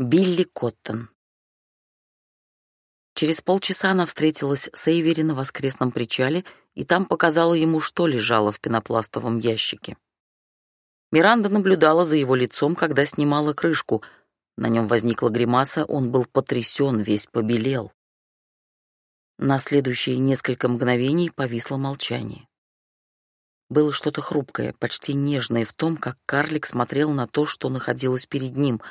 Билли Коттон. Через полчаса она встретилась с Эйвери на воскресном причале и там показала ему, что лежало в пенопластовом ящике. Миранда наблюдала за его лицом, когда снимала крышку. На нем возникла гримаса, он был потрясен, весь побелел. На следующие несколько мгновений повисло молчание. Было что-то хрупкое, почти нежное в том, как карлик смотрел на то, что находилось перед ним —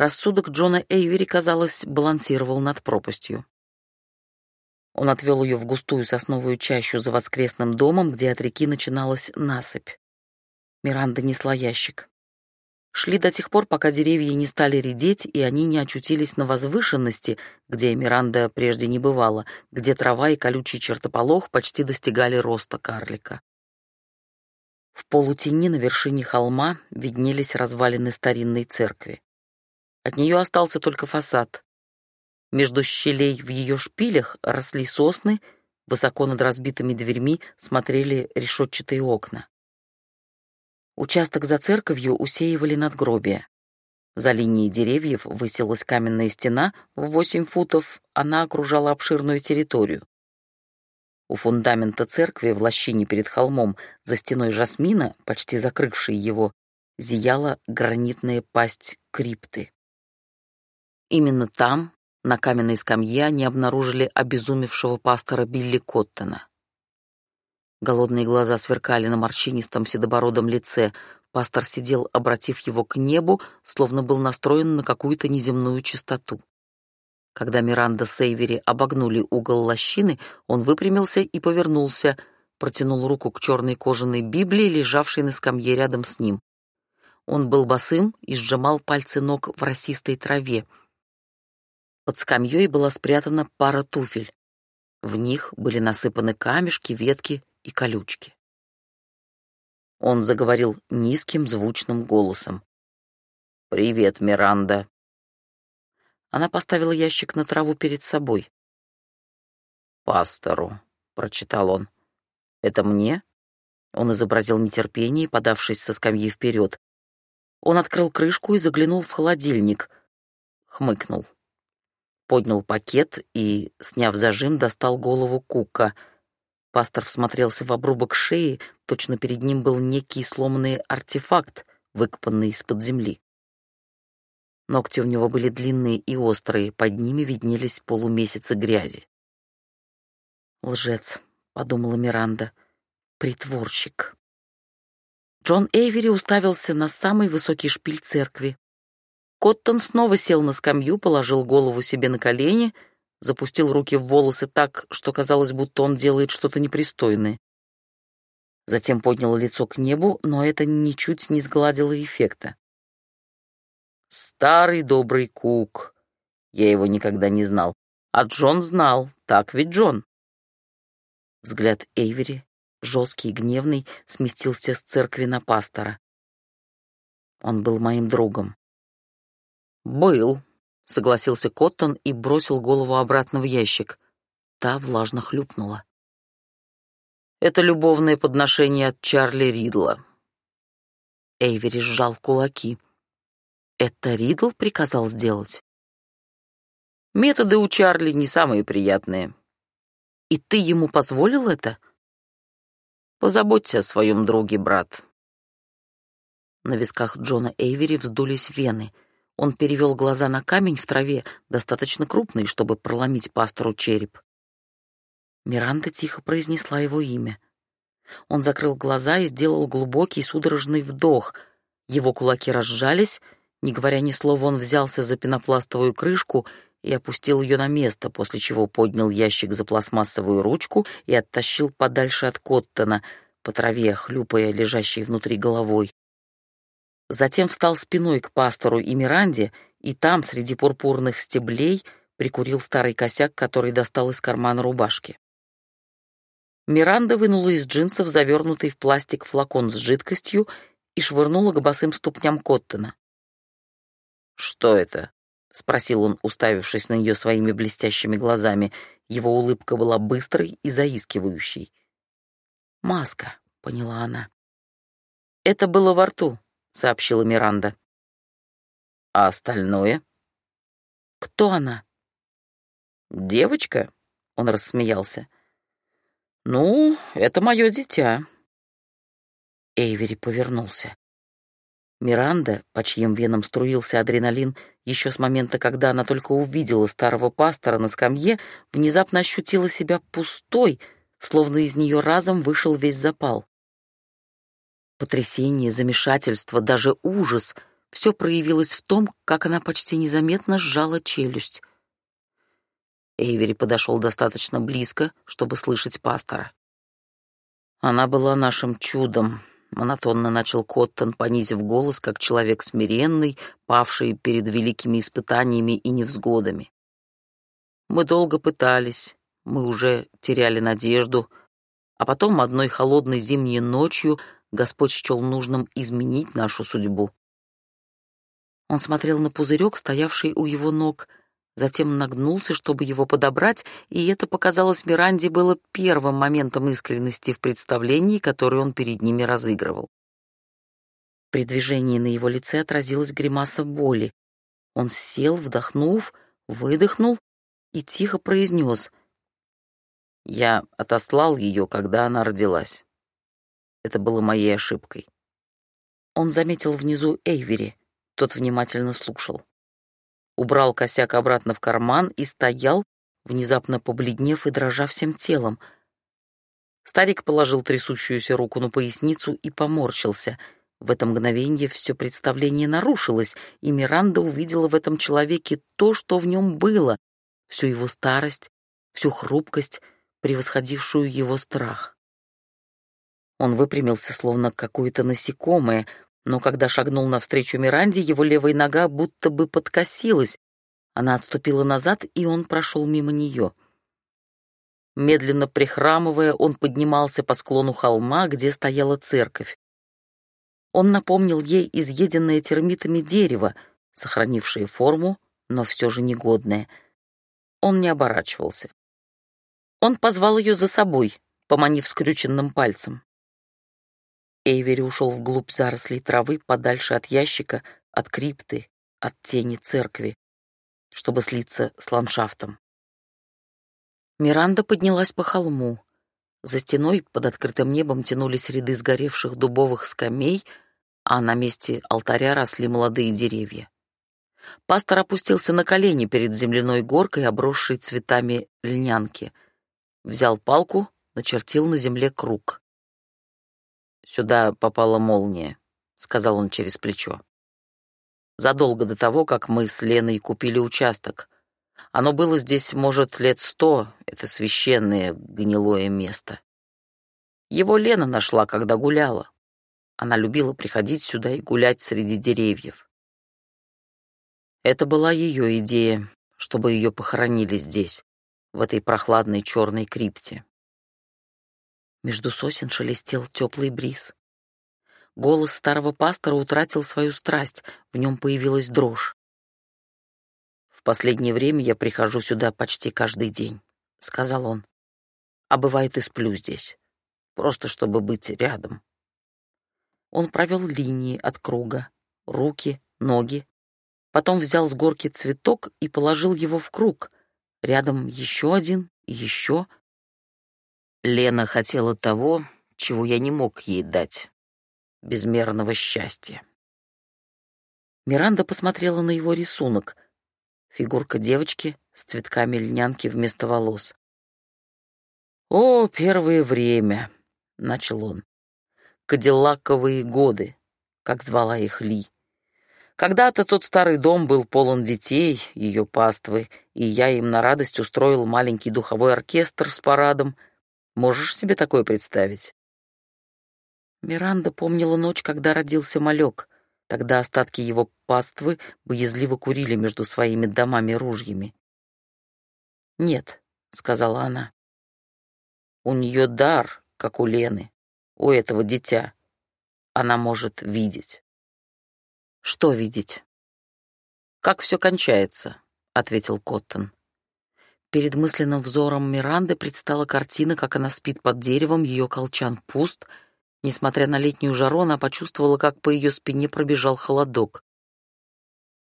Рассудок Джона Эйвери, казалось, балансировал над пропастью. Он отвел ее в густую сосновую чащу за воскресным домом, где от реки начиналась насыпь. Миранда несла ящик. Шли до тех пор, пока деревья не стали редеть, и они не очутились на возвышенности, где Миранда прежде не бывала, где трава и колючий чертополох почти достигали роста карлика. В полутени на вершине холма виднелись развалины старинной церкви. От нее остался только фасад. Между щелей в ее шпилях росли сосны, высоко над разбитыми дверьми смотрели решетчатые окна. Участок за церковью усеивали надгробия. За линией деревьев высилась каменная стена в восемь футов, она окружала обширную территорию. У фундамента церкви в лощине перед холмом, за стеной жасмина, почти закрывшей его, зияла гранитная пасть крипты. Именно там, на каменной скамье, они обнаружили обезумевшего пастора Билли Коттона. Голодные глаза сверкали на морщинистом седобородом лице. Пастор сидел, обратив его к небу, словно был настроен на какую-то неземную чистоту. Когда Миранда с Эйвери обогнули угол лощины, он выпрямился и повернулся, протянул руку к черной кожаной Библии, лежавшей на скамье рядом с ним. Он был босым и сжимал пальцы ног в росистой траве — под скамьей была спрятана пара туфель. В них были насыпаны камешки, ветки и колючки. Он заговорил низким звучным голосом. «Привет, Миранда». Она поставила ящик на траву перед собой. «Пастору», — прочитал он. «Это мне?» Он изобразил нетерпение, подавшись со скамьи вперед. Он открыл крышку и заглянул в холодильник. Хмыкнул поднял пакет и, сняв зажим, достал голову Кука. Пастор всмотрелся в обрубок шеи, точно перед ним был некий сломанный артефакт, выкопанный из-под земли. Ногти у него были длинные и острые, под ними виднелись полумесяцы грязи. «Лжец», — подумала Миранда, — «притворщик». Джон Эйвери уставился на самый высокий шпиль церкви. Коттон снова сел на скамью, положил голову себе на колени, запустил руки в волосы так, что казалось, будто он делает что-то непристойное. Затем поднял лицо к небу, но это ничуть не сгладило эффекта. Старый добрый Кук. Я его никогда не знал. А Джон знал. Так ведь Джон? Взгляд Эйвери, жесткий и гневный, сместился с церкви на пастора. Он был моим другом. «Был», — согласился Коттон и бросил голову обратно в ящик. Та влажно хлюпнула. «Это любовное подношение от Чарли Ридла». Эйвери сжал кулаки. «Это Ридл приказал сделать?» «Методы у Чарли не самые приятные». «И ты ему позволил это?» «Позаботься о своем друге, брат». На висках Джона Эйвери вздулись вены — он перевел глаза на камень в траве, достаточно крупный, чтобы проломить пастору череп. Миранда тихо произнесла его имя. Он закрыл глаза и сделал глубокий судорожный вдох. Его кулаки разжались, не говоря ни слова, он взялся за пенопластовую крышку и опустил ее на место, после чего поднял ящик за пластмассовую ручку и оттащил подальше от Коттона, по траве, хлюпая лежащей внутри головой. Затем встал спиной к пастору и Миранде, и там, среди пурпурных стеблей, прикурил старый косяк, который достал из кармана рубашки. Миранда вынула из джинсов завернутый в пластик флакон с жидкостью и швырнула к босым ступням Коттона. «Что это?» — спросил он, уставившись на нее своими блестящими глазами. Его улыбка была быстрой и заискивающей. «Маска», — поняла она. «Это было во рту», — сообщила Миранда. «А остальное?» Кто она?» «Девочка?» — он рассмеялся. «Ну, это мое дитя». Эйвери повернулся. Миранда, по чьим венам струился адреналин, еще с момента, когда она только увидела старого пастора на скамье, внезапно ощутила себя пустой, словно из нее разом вышел весь запал. Потрясение, замешательство, даже ужас — все проявилось в том, как она почти незаметно сжала челюсть. Эйвери подошел достаточно близко, чтобы слышать пастора. Она была нашим чудом, монотонно начал Коттон, понизив голос, как человек смиренный, павший перед великими испытаниями и невзгодами. Мы долго пытались, мы уже теряли надежду, а потом одной холодной зимней ночью Господь счел нужным изменить нашу судьбу. Он смотрел на пузырек, стоявший у его ног, затем нагнулся, чтобы его подобрать, и это показалось Миранде было первым моментом искренности в представлении, которое он перед ними разыгрывал. При движении на его лице отразилась гримаса боли. Он сел, вдохнув, выдохнул и тихо произнес. «Я отослал ее, когда она родилась. Это было моей ошибкой». Он заметил внизу Эйвери. Тот внимательно слушал убрал косяк обратно в карман и стоял, внезапно побледнев и дрожа всем телом. Старик положил трясущуюся руку на поясницу и поморщился. В это мгновение все представление нарушилось, и Миранда увидела в этом человеке то, что в нем было, всю его старость, всю хрупкость, превосходившую его страх. Он выпрямился, словно какое-то насекомое, но когда шагнул навстречу Миранде, его левая нога будто бы подкосилась. Она отступила назад, и он прошел мимо нее. Медленно прихрамывая, он поднимался по склону холма, где стояла церковь. Он напомнил ей изъеденное термитами дерево, сохранившее форму, но все же негодное. Он не оборачивался. Он позвал ее за собой, поманив скрюченным пальцем. Эйвери ушел вглубь зарослей травы, подальше от ящика, от крипты, от тени церкви, чтобы слиться с ландшафтом. Миранда поднялась по холму. За стеной под открытым небом тянулись ряды сгоревших дубовых скамей, а на месте алтаря росли молодые деревья. Пастор опустился на колени перед земляной горкой, обросшей цветами льнянки. Взял палку, начертил на земле круг. Сюда попала молния, сказал он через плечо. Задолго до того, как мы с Леной купили участок. Оно было здесь, может, лет сто, это священное гнилое место. Его Лена нашла, когда гуляла. Она любила приходить сюда и гулять среди деревьев. Это была ее идея, чтобы ее похоронили здесь, в этой прохладной черной крипте. Между сосен шелестел теплый бриз. Голос старого пастора утратил свою страсть, в нем появилась дрожь. «В последнее время я прихожу сюда почти каждый день», — сказал он. «А бывает и сплю здесь, просто чтобы быть рядом». Он провел линии от круга, руки, ноги, потом взял с горки цветок и положил его в круг, рядом еще один еще — Лена хотела того, чего я не мог ей дать. Безмерного счастья. Миранда посмотрела на его рисунок. Фигурка девочки с цветками льнянки вместо волос. «О, первое время!» — начал он. «Кадиллаковые годы», как звала их Ли. Когда-то тот старый дом был полон детей, ее паствы, и я им на радость устроил маленький духовой оркестр с парадом — Можешь себе такое представить?» Миранда помнила ночь, когда родился малек. Тогда остатки его паствы боязливо курили между своими домами ружьями. «Нет», — сказала она. «У нее дар, как у Лены, у этого дитя. Она может видеть». «Что видеть?» «Как все кончается», — ответил Коттон. Перед мысленным взором Миранды предстала картина, как она спит под деревом, ее колчан пуст. Несмотря на летнюю жару, она почувствовала, как по ее спине пробежал холодок.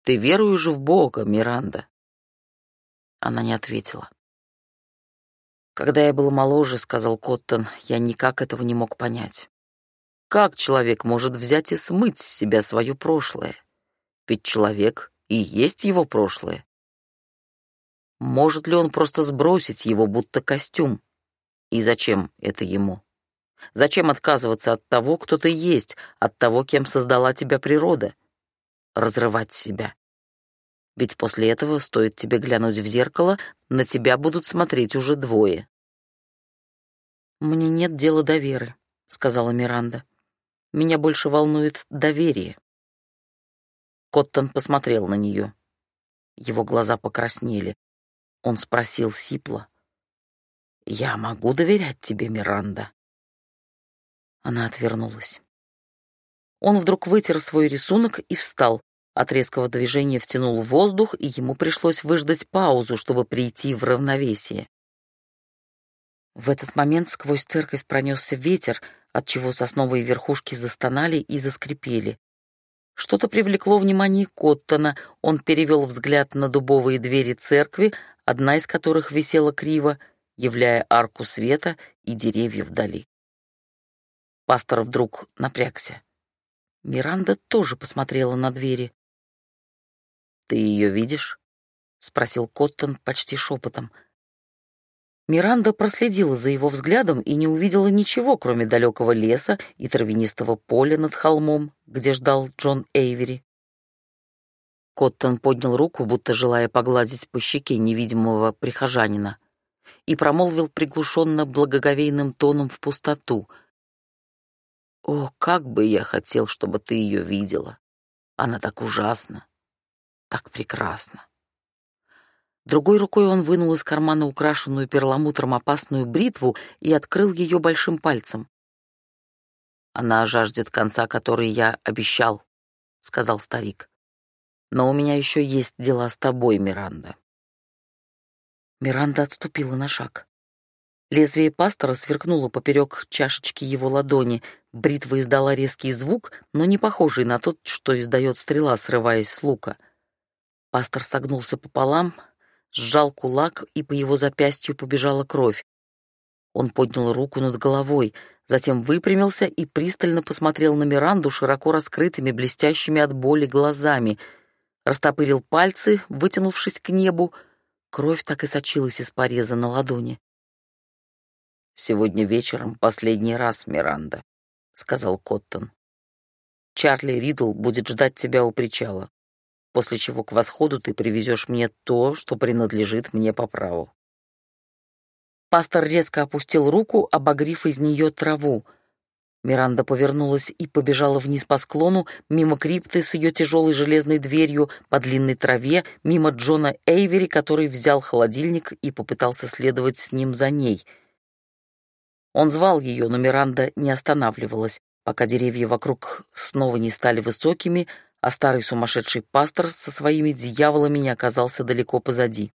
«Ты веруешь в Бога, Миранда?» Она не ответила. «Когда я был моложе, — сказал Коттон, — я никак этого не мог понять. Как человек может взять и смыть с себя свое прошлое? Ведь человек и есть его прошлое. Может ли он просто сбросить его, будто костюм? И зачем это ему? Зачем отказываться от того, кто ты есть, от того, кем создала тебя природа? Разрывать себя. Ведь после этого, стоит тебе глянуть в зеркало, на тебя будут смотреть уже двое. «Мне нет дела до веры», — сказала Миранда. «Меня больше волнует доверие». Коттон посмотрел на нее. Его глаза покраснели. Он спросил сипло. «Я могу доверять тебе, Миранда?» Она отвернулась. Он вдруг вытер свой рисунок и встал. От резкого движения втянул воздух, и ему пришлось выждать паузу, чтобы прийти в равновесие. В этот момент сквозь церковь пронесся ветер, отчего сосновые верхушки застонали и заскрипели. Что-то привлекло внимание Коттона, он перевел взгляд на дубовые двери церкви, одна из которых висела криво, являя арку света и деревья вдали. Пастор вдруг напрягся. Миранда тоже посмотрела на двери. «Ты ее видишь?» — спросил Коттон почти шепотом. Миранда проследила за его взглядом и не увидела ничего, кроме далекого леса и травянистого поля над холмом, где ждал Джон Эйвери. Коттон поднял руку, будто желая погладить по щеке невидимого прихожанина, и промолвил приглушенно благоговейным тоном в пустоту — о, как бы я хотел, чтобы ты ее видела. Она так ужасна, так прекрасна. Другой рукой он вынул из кармана украшенную перламутром опасную бритву и открыл ее большим пальцем. «Она жаждет конца, который я обещал», — сказал старик. «Но у меня еще есть дела с тобой, Миранда». Миранда отступила на шаг. Лезвие пастора сверкнуло поперек чашечки его ладони. Бритва издала резкий звук, но не похожий на тот, что издает стрела, срываясь с лука. Пастор согнулся пополам, сжал кулак, и по его запястью побежала кровь. Он поднял руку над головой, затем выпрямился и пристально посмотрел на Миранду широко раскрытыми, блестящими от боли глазами. Растопырил пальцы, вытянувшись к небу. Кровь так и сочилась из пореза на ладони. «Сегодня вечером последний раз, Миранда», — сказал Коттон. «Чарли Ридл будет ждать тебя у причала, после чего к восходу ты привезешь мне то, что принадлежит мне по праву». Пастор резко опустил руку, обогрив из нее траву. Миранда повернулась и побежала вниз по склону, мимо крипты с ее тяжелой железной дверью, по длинной траве, мимо Джона Эйвери, который взял холодильник и попытался следовать с ним за ней — он звал ее, но Миранда не останавливалась, пока деревья вокруг снова не стали высокими, а старый сумасшедший пастор со своими дьяволами не оказался далеко позади.